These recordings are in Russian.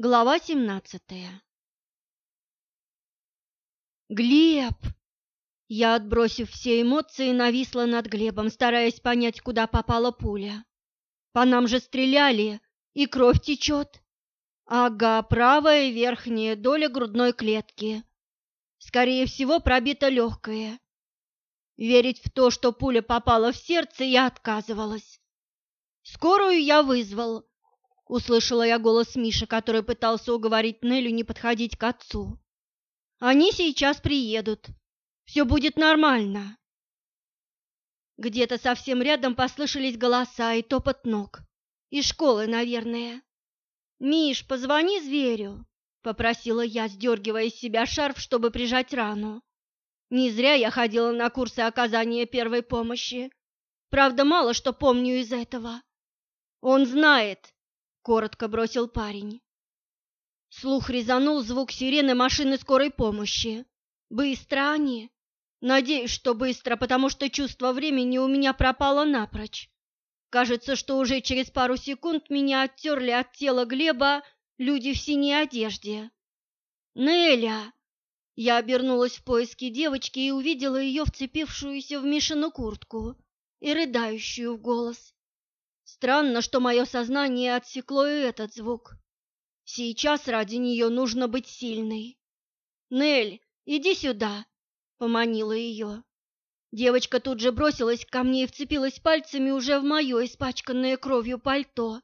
Глава семнадцатая Глеб! Я, отбросив все эмоции, нависла над Глебом, стараясь понять, куда попала пуля. По нам же стреляли, и кровь течет. Ага, правая верхняя доля грудной клетки. Скорее всего, пробита легкая. Верить в то, что пуля попала в сердце, я отказывалась. Скорую я вызвал, Услышала я голос Миши, который пытался уговорить Нелю не подходить к отцу. Они сейчас приедут. Все будет нормально. Где-то совсем рядом послышались голоса и топот ног. Из школы, наверное. «Миш, позвони зверю», — попросила я, сдергивая из себя шарф, чтобы прижать рану. Не зря я ходила на курсы оказания первой помощи. Правда, мало что помню из этого. Он знает, коротко бросил парень. Слух резанул звук сирены машины скорой помощи. Быстро они. Надеюсь, что быстро, потому что чувство времени у меня пропало напрочь. Кажется, что уже через пару секунд меня оттерли от тела Глеба люди в синей одежде. «Неля!» Я обернулась в поиске девочки и увидела ее, вцепившуюся в Мишину куртку и рыдающую в голос. Странно, что мое сознание отсекло и этот звук. Сейчас ради нее нужно быть сильной. «Нель, иди сюда!» — поманила ее. Девочка тут же бросилась ко мне и вцепилась пальцами уже в мое испачканное кровью пальто.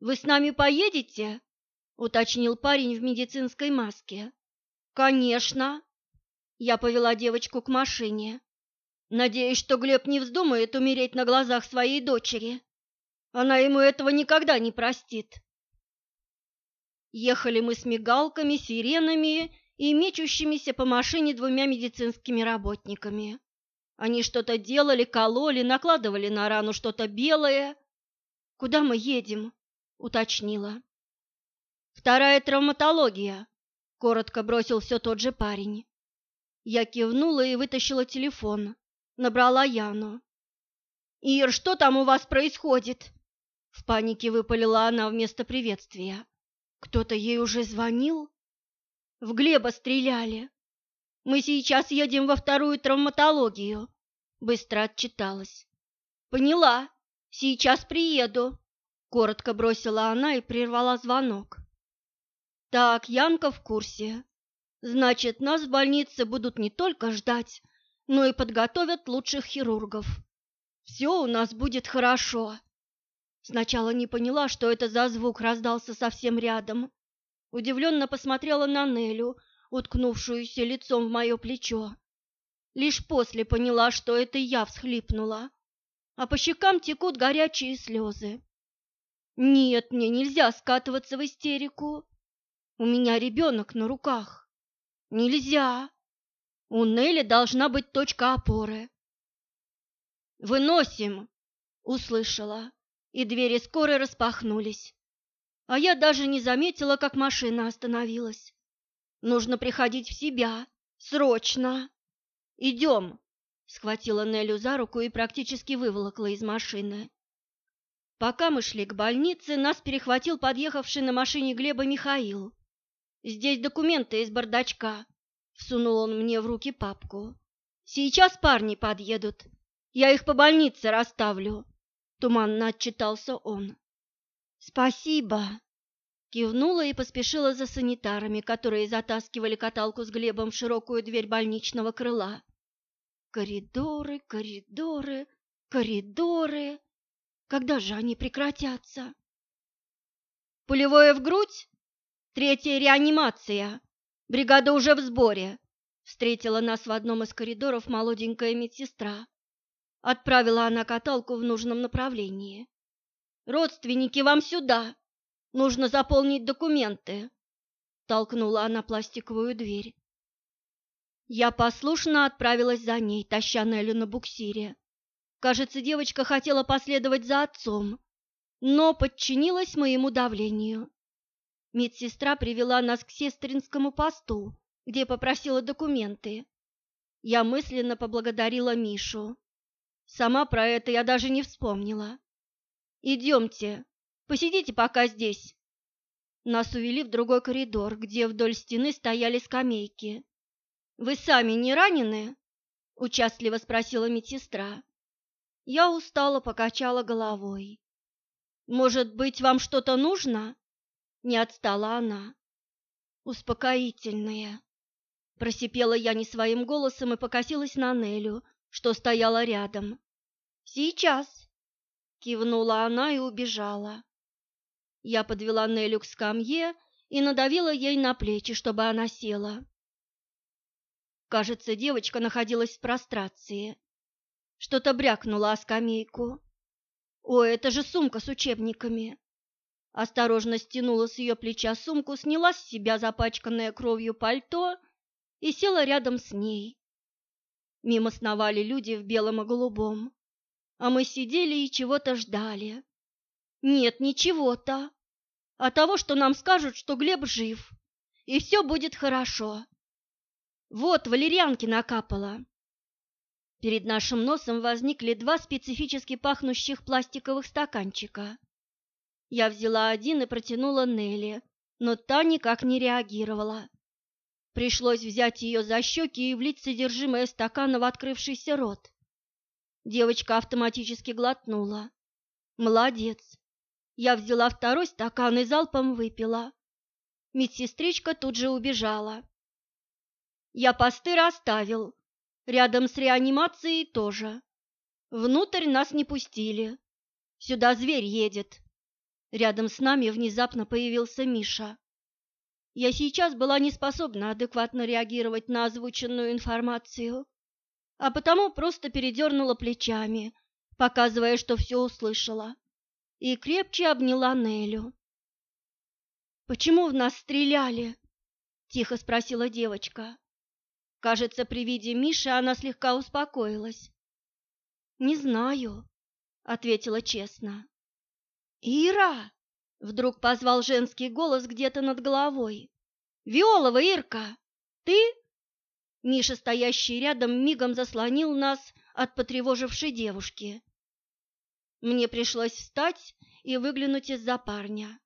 «Вы с нами поедете?» — уточнил парень в медицинской маске. «Конечно!» Я повела девочку к машине. Надеюсь, что Глеб не вздумает умереть на глазах своей дочери. Она ему этого никогда не простит. Ехали мы с мигалками, сиренами и мечущимися по машине двумя медицинскими работниками. Они что-то делали, кололи, накладывали на рану что-то белое. «Куда мы едем?» — уточнила. «Вторая травматология», — коротко бросил все тот же парень. Я кивнула и вытащила телефон набрала Яну. «Ир, что там у вас происходит?» В панике выпалила она вместо приветствия. «Кто-то ей уже звонил?» «В Глеба стреляли. Мы сейчас едем во вторую травматологию», — быстро отчиталась. «Поняла. Сейчас приеду», — коротко бросила она и прервала звонок. «Так, Янка в курсе. Значит, нас в больнице будут не только ждать, но и подготовят лучших хирургов. Все у нас будет хорошо. Сначала не поняла, что это за звук раздался совсем рядом. Удивленно посмотрела на Нелю, уткнувшуюся лицом в мое плечо. Лишь после поняла, что это я всхлипнула, а по щекам текут горячие слезы. Нет, мне нельзя скатываться в истерику. У меня ребенок на руках. Нельзя. У Нелли должна быть точка опоры. «Выносим!» — услышала, и двери скорой распахнулись. А я даже не заметила, как машина остановилась. Нужно приходить в себя. Срочно! Идем!» — схватила Нелю за руку и практически выволокла из машины. Пока мы шли к больнице, нас перехватил подъехавший на машине Глеба Михаил. «Здесь документы из бардачка», Всунул он мне в руки папку. «Сейчас парни подъедут. Я их по больнице расставлю», — туманно отчитался он. «Спасибо», — кивнула и поспешила за санитарами, которые затаскивали каталку с Глебом в широкую дверь больничного крыла. Коридоры, коридоры, коридоры. Когда же они прекратятся? Пулевое в грудь? Третья реанимация, Бригада уже в сборе. Встретила нас в одном из коридоров молоденькая медсестра. Отправила она каталку в нужном направлении. «Родственники, вам сюда! Нужно заполнить документы!» Толкнула она пластиковую дверь. Я послушно отправилась за ней, таща Нелю на буксире. Кажется, девочка хотела последовать за отцом, но подчинилась моему давлению. Медсестра привела нас к сестринскому посту, где попросила документы. Я мысленно поблагодарила Мишу. Сама про это я даже не вспомнила. «Идемте, посидите пока здесь». Нас увели в другой коридор, где вдоль стены стояли скамейки. «Вы сами не ранены?» – участливо спросила медсестра. Я устало покачала головой. «Может быть, вам что-то нужно?» – не отстала она. «Успокоительное», – просипела я не своим голосом и покосилась на Нелю, что стояла рядом. «Сейчас», – кивнула она и убежала. Я подвела Нелю к скамье и надавила ей на плечи, чтобы она села. Кажется, девочка находилась в прострации. Что-то брякнуло о скамейку. «О, это же сумка с учебниками!» Осторожно стянула с ее плеча сумку, сняла с себя запачканное кровью пальто и села рядом с ней. Мимо сновали люди в белом и голубом, а мы сидели и чего-то ждали. Нет, не чего-то, а того, что нам скажут, что Глеб жив, и все будет хорошо. Вот, валерьянки накапала. Перед нашим носом возникли два специфически пахнущих пластиковых стаканчика. Я взяла один и протянула Нелли, но та никак не реагировала. Пришлось взять ее за щеки и влить содержимое стакана в открывшийся рот. Девочка автоматически глотнула. Молодец. Я взяла второй стакан и залпом выпила. Медсестричка тут же убежала. Я посты расставил. Рядом с реанимацией тоже. Внутрь нас не пустили. Сюда зверь едет. Рядом с нами внезапно появился Миша. Я сейчас была не способна адекватно реагировать на озвученную информацию, а потому просто передернула плечами, показывая, что все услышала и крепче обняла Нелю. «Почему в нас стреляли?» – тихо спросила девочка. Кажется, при виде Миши она слегка успокоилась. «Не знаю», – ответила честно. «Ира!» – вдруг позвал женский голос где-то над головой. «Виолова, Ирка! Ты?» Миша, стоящий рядом, мигом заслонил нас от потревожившей девушки. Мне пришлось встать и выглянуть из-за парня.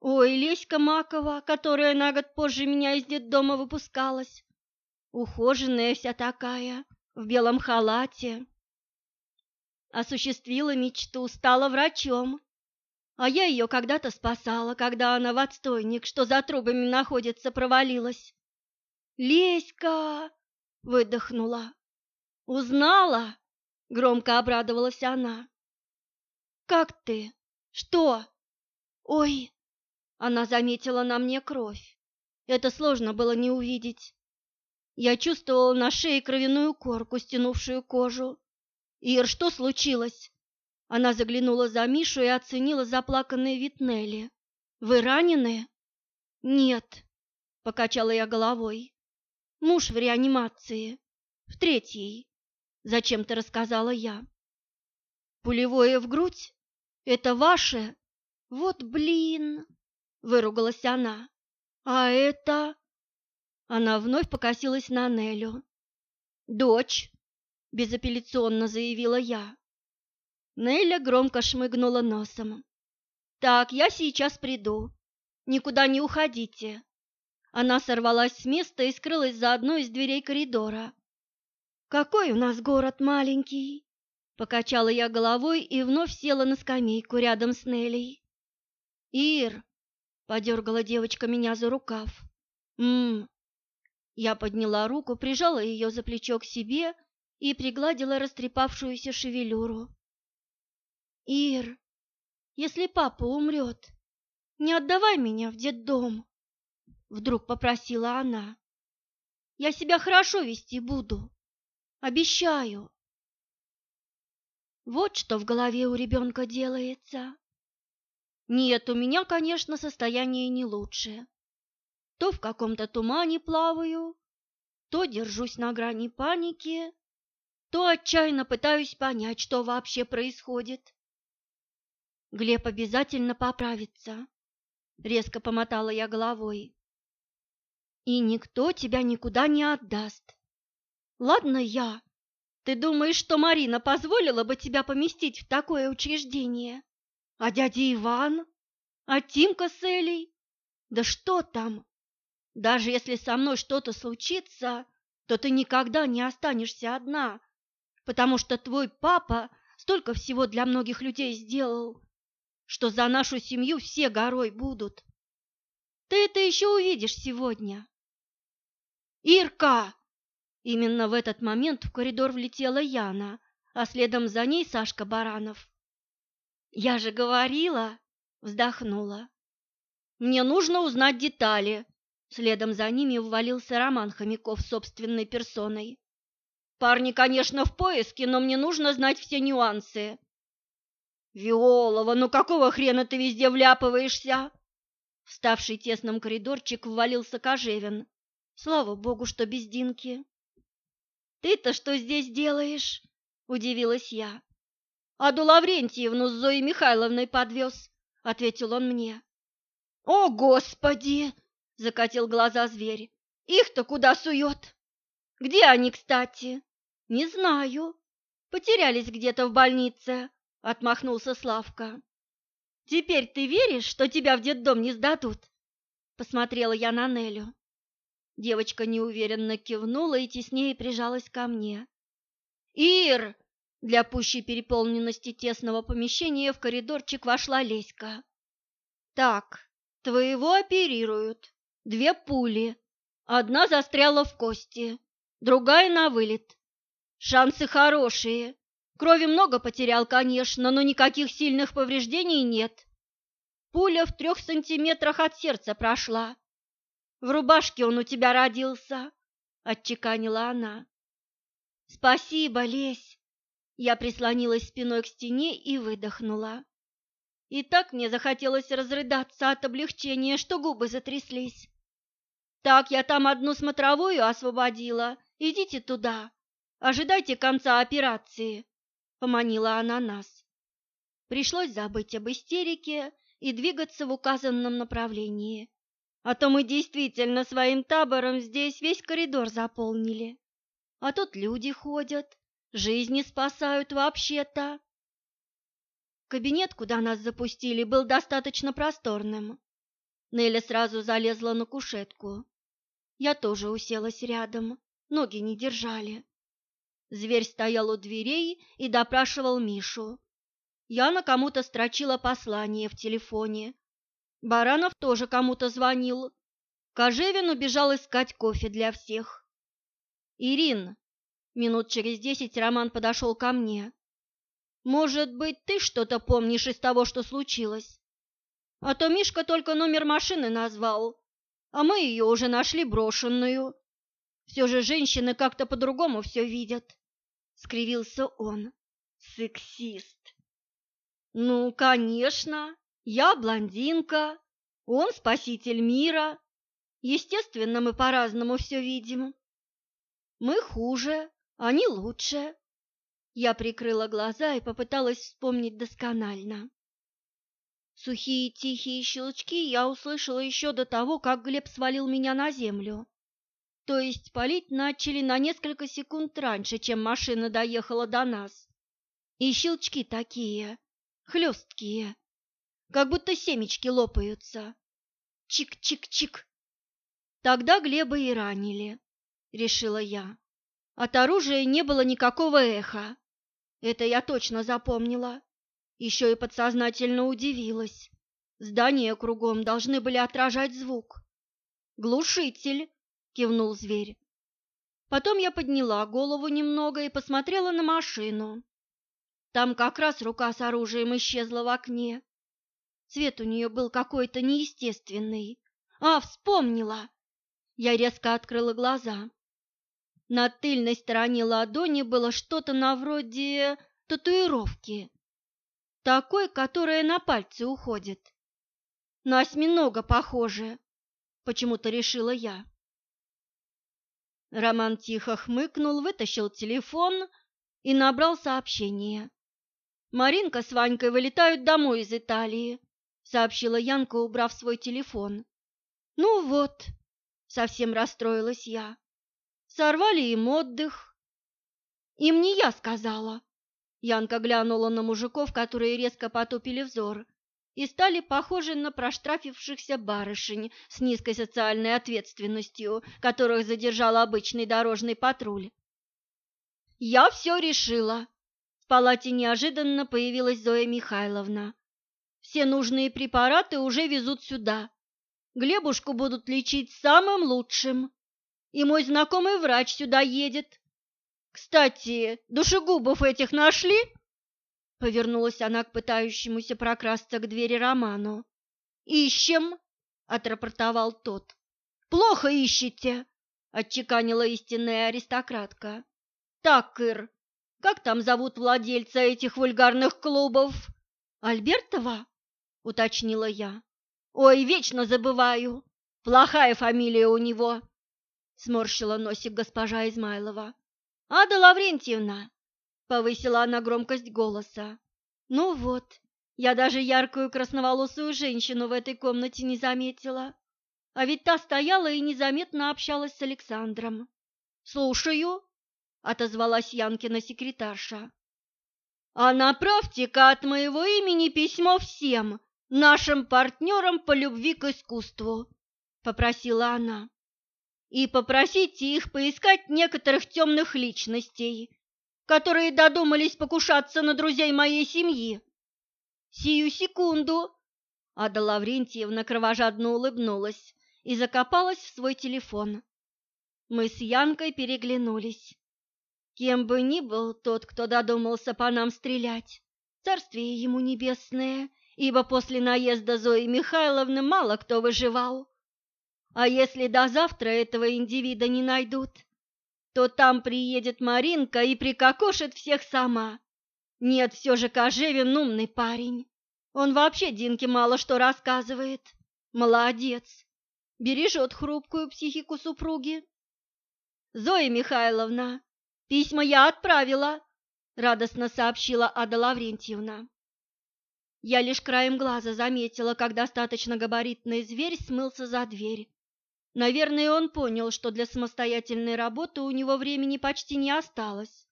Ой, Леська Макова, которая на год позже меня из детдома выпускалась. Ухоженная вся такая, в белом халате. Осуществила мечту, стала врачом. А я ее когда-то спасала, когда она в отстойник, что за трубами находится, провалилась. «Леська!» — выдохнула. «Узнала?» — громко обрадовалась она. Как ты? Что? Ой, она заметила на мне кровь. Это сложно было не увидеть. Я чувствовала на шее кровяную корку, стянувшую кожу. Ир, что случилось? Она заглянула за Мишу и оценила заплаканные вид Нелли. Вы ранены? Нет, покачала я головой. Муж в реанимации. В третьей. Зачем-то рассказала я. Пулевое в грудь? Это ваше? Вот блин, выругалась она. А это? Она вновь покосилась на Нелю. Дочь, безапелляционно заявила я. Неля громко шмыгнула носом. Так, я сейчас приду. Никуда не уходите. Она сорвалась с места и скрылась за одной из дверей коридора. Какой у нас город маленький, Покачала я головой и вновь села на скамейку рядом с Нелей. «Ир!» — подергала девочка меня за рукав. «М-м-м!» Я подняла руку, прижала ее за плечо к себе и пригладила растрепавшуюся шевелюру. «Ир, если папа умрет, не отдавай меня в детдом!» Вдруг попросила она. «Я себя хорошо вести буду, обещаю!» Вот что в голове у ребенка делается. Нет, у меня, конечно, состояние не лучшее. То в каком-то тумане плаваю, то держусь на грани паники, то отчаянно пытаюсь понять, что вообще происходит. Глеб обязательно поправится, резко помотала я головой. И никто тебя никуда не отдаст. Ладно я, ты думаешь, что Марина позволила бы тебя поместить в такое учреждение? А дядя Иван? А Тимка с Элей? Да что там? Даже если со мной что-то случится, то ты никогда не останешься одна, потому что твой папа столько всего для многих людей сделал, что за нашу семью все горой будут. Ты это еще увидишь сегодня. Ирка! Именно в этот момент в коридор влетела Яна, а следом за ней Сашка Баранов. «Я же говорила!» — вздохнула. «Мне нужно узнать детали!» Следом за ними ввалился Роман Хомяков собственной персоной. «Парни, конечно, в поиске, но мне нужно знать все нюансы!» «Виолова, ну какого хрена ты везде вляпываешься?» Вставший тесном коридорчик ввалился Кожевин. Слава богу, что без Динки. «Ты-то что здесь делаешь?» – удивилась я. «Аду Лаврентьевну с Зоей Михайловной подвез», – ответил он мне. «О, Господи!» – закатил глаза зверь. «Их-то куда сует?» «Где они, кстати?» «Не знаю. Потерялись где-то в больнице», – отмахнулся Славка. «Теперь ты веришь, что тебя в детдом не сдадут?» Посмотрела я на Нелю. Девочка неуверенно кивнула и теснее прижалась ко мне. «Ир!» Для пущей переполненности тесного помещения в коридорчик вошла Леська. «Так, твоего оперируют. Две пули. Одна застряла в кости, другая на вылет. Шансы хорошие. Крови много потерял, конечно, но никаких сильных повреждений нет. Пуля в трех сантиметрах от сердца прошла. В рубашке он у тебя родился, отчеканила она. Спасибо, Лесь. Я прислонилась спиной к стене и выдохнула. И так мне захотелось разрыдаться от облегчения, что губы затряслись. Так, я там одну смотровую освободила. Идите туда. Ожидайте конца операции, поманила она нас. Пришлось забыть об истерике и двигаться в указанном направлении. А то мы действительно своим табором здесь весь коридор заполнили. А тут люди ходят, жизни спасают вообще-то. Кабинет, куда нас запустили, был достаточно просторным. Неля сразу залезла на кушетку. Я тоже уселась рядом, ноги не держали. Зверь стоял у дверей и допрашивал Мишу. Яна кому-то строчила послание в телефоне, Баранов тоже кому-то звонил. Кожевин убежал искать кофе для всех. «Ирин!» Минут через десять Роман подошел ко мне. «Может быть, ты что-то помнишь из того, что случилось? А то Мишка только номер машины назвал, а мы ее уже нашли брошенную. Все же женщины как-то по-другому все видят», — скривился он. «Сексист!» «Ну, конечно!» Я блондинка, он спаситель мира. Естественно, мы по-разному все видим. Мы хуже, они лучше. Я прикрыла глаза и попыталась вспомнить досконально. Сухие тихие щелчки я услышала еще до того, как Глеб свалил меня на землю. То есть палить начали на несколько секунд раньше, чем машина доехала до нас. И щелчки такие, хлесткие, как будто семечки лопаются. Чик-чик-чик. Тогда Глеба и ранили, решила я. От оружия не было никакого эха. Это я точно запомнила. Еще и подсознательно удивилась. Здания кругом должны были отражать звук. «Глушитель!» — кивнул зверь. Потом я подняла голову немного и посмотрела на машину. Там как раз рука с оружием исчезла в окне. Цвет у нее был какой-то неестественный. А, вспомнила! Я резко открыла глаза. На тыльной стороне ладони было что-то на вроде татуировки. Такой, которая на пальцы уходит. На осьминога похоже, почему-то решила я. Роман тихо хмыкнул, вытащил телефон и набрал сообщение. Маринка с Ванькой вылетают домой из Италии сообщила Янка, убрав свой телефон. Ну вот, совсем расстроилась я. Сорвали им отдых. Им не я сказала. Янка глянула на мужиков, которые резко потупили взор, и стали похожи на проштрафившихся барышень с низкой социальной ответственностью, которых задержал обычный дорожный патруль. «Я все решила!» В палате неожиданно появилась Зоя Михайловна. «Все нужные препараты уже везут сюда. Глебушку будут лечить самым лучшим. И мой знакомый врач сюда едет. Кстати, душегубов этих нашли?» Повернулась она к пытающемуся прокрасться к двери Роману. «Ищем!» — отрапортовал тот. «Плохо ищете!» — отчеканила истинная аристократка. «Так, Кыр, как там зовут владельца этих вульгарных клубов?» «Альбертова?» — уточнила я. «Ой, вечно забываю. Плохая фамилия у него!» — сморщила носик госпожа Измайлова. «Ада Лаврентьевна, Повысила она громкость голоса. Ну вот, я даже яркую красноволосую женщину в этой комнате не заметила. А ведь та стояла и незаметно общалась с Александром. «Слушаю», — отозвалась Янкина секретарша. «А направьте-ка от моего имени письмо всем нашим партнерам по любви к искусству», — попросила она. «И попросите их поискать некоторых темных личностей, которые додумались покушаться на друзей моей семьи. Сию секунду. Ада Лаврентьевна кровожадно улыбнулась и закопалась в свой телефон. Мы с Янкой переглянулись. Кем бы ни был тот, кто додумался по нам стрелять, царствие ему небесное, ибо после наезда Зои Михайловны мало кто выживал. А если до завтра этого индивида не найдут, то там приедет Маринка и прикокошит всех сама. Нет, все же Кожевин умный парень. Он вообще Динке мало что рассказывает. Молодец. Бережет хрупкую психику супруги. Зоя Михайловна, письма я отправила, радостно сообщила Ада Лаврентьевна. Я лишь краем глаза заметила, как достаточно габаритный зверь смылся за дверь. Наверное, он понял, что для самостоятельной работы у него времени почти не осталось.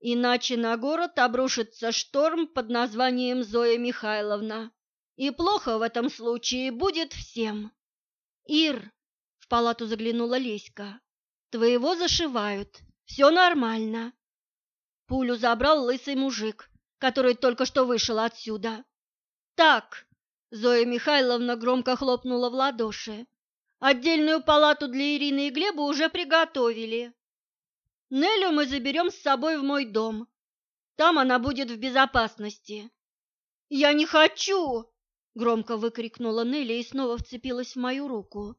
Иначе на город обрушится шторм под названием Зоя Михайловна. И плохо в этом случае будет всем. Ир, в палату заглянула Леська. Твоего зашивают. Все нормально. Пулю забрал лысый мужик, который только что вышел отсюда. Так, Зоя Михайловна громко хлопнула в ладоши. Отдельную палату для Ирины и Глеба уже приготовили. Нелю мы заберем с собой в мой дом. Там она будет в безопасности. Я не хочу, громко выкрикнула Нелли и снова вцепилась в мою руку.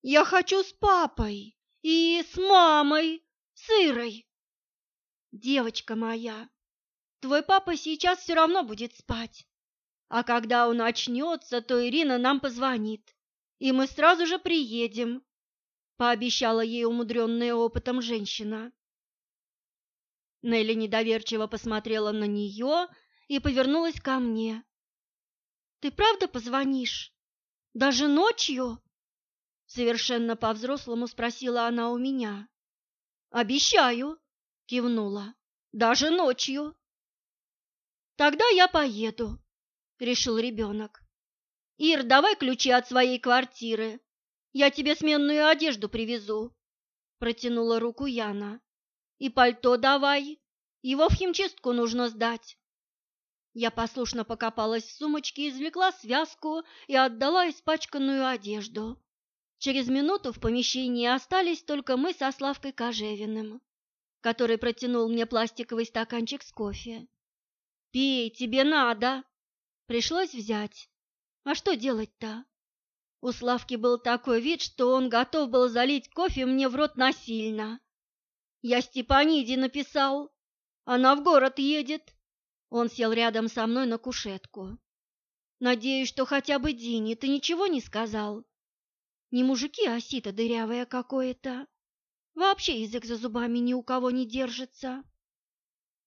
Я хочу с папой и с мамой, с Ирой. Девочка моя, твой папа сейчас все равно будет спать. А когда он очнется, то Ирина нам позвонит и мы сразу же приедем», — пообещала ей умудренная опытом женщина. Нелли недоверчиво посмотрела на нее и повернулась ко мне. «Ты правда позвонишь? Даже ночью?» Совершенно по-взрослому спросила она у меня. «Обещаю», — кивнула, — «даже ночью». «Тогда я поеду», — решил ребенок. Ир, давай ключи от своей квартиры. Я тебе сменную одежду привезу. Протянула руку Яна. И пальто давай. Его в химчистку нужно сдать. Я послушно покопалась в сумочке, извлекла связку и отдала испачканную одежду. Через минуту в помещении остались только мы со Славкой Кожевиным, который протянул мне пластиковый стаканчик с кофе. «Пей, тебе надо!» Пришлось взять. А что делать-то? У Славки был такой вид, что он готов был залить кофе мне в рот насильно. Я Степаниде написал. Она в город едет. Он сел рядом со мной на кушетку. Надеюсь, что хотя бы Дине ты ничего не сказал. Не мужики, а сито дырявое какое-то. Вообще язык за зубами ни у кого не держится.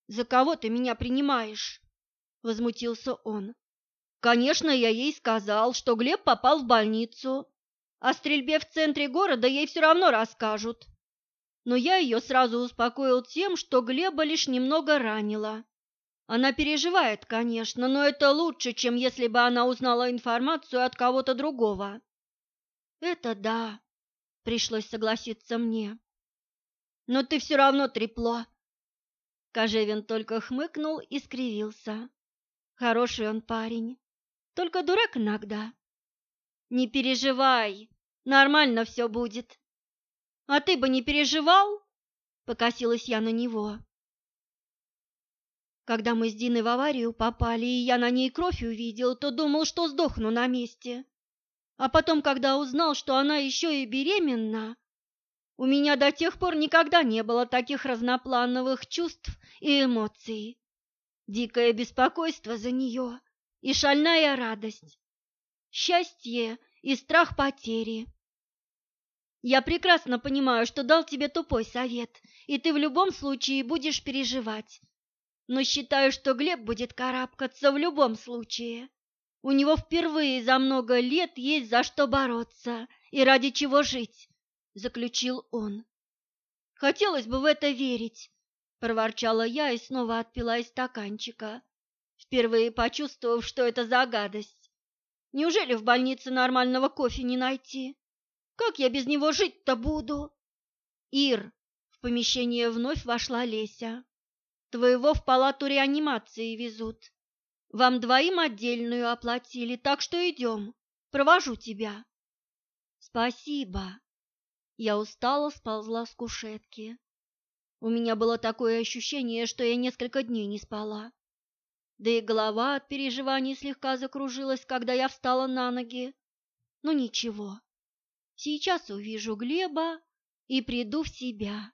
За кого ты меня принимаешь? Возмутился он. Конечно, я ей сказал, что Глеб попал в больницу. О стрельбе в центре города ей все равно расскажут. Но я ее сразу успокоил тем, что Глеба лишь немного ранило. Она переживает, конечно, но это лучше, чем если бы она узнала информацию от кого-то другого. Это да, пришлось согласиться мне. Но ты все равно трепло. Кожевин только хмыкнул и скривился. Хороший он парень, только дурак иногда. Не переживай, нормально все будет. А ты бы не переживал? Покосилась я на него. Когда мы с Диной в аварию попали, и я на ней кровь увидел, то думал, что сдохну на месте. А потом, когда узнал, что она еще и беременна, у меня до тех пор никогда не было таких разноплановых чувств и эмоций. Дикое беспокойство за нее и шальная радость, счастье и страх потери. Я прекрасно понимаю, что дал тебе тупой совет, и ты в любом случае будешь переживать но считаю, что Глеб будет карабкаться в любом случае. У него впервые за много лет есть за что бороться и ради чего жить, заключил он. Хотелось бы в это верить, проворчала я и снова отпила из стаканчика, впервые почувствовав, что это за гадость. Неужели в больнице нормального кофе не найти? Как я без него жить-то буду? Ир, в помещение вновь вошла Леся. Твоего в палату реанимации везут. Вам двоим отдельную оплатили, так что идем. Провожу тебя. Спасибо. Я устало сползла с кушетки. У меня было такое ощущение, что я несколько дней не спала. Да и голова от переживаний слегка закружилась, когда я встала на ноги. Ну ничего, сейчас увижу Глеба и приду в себя.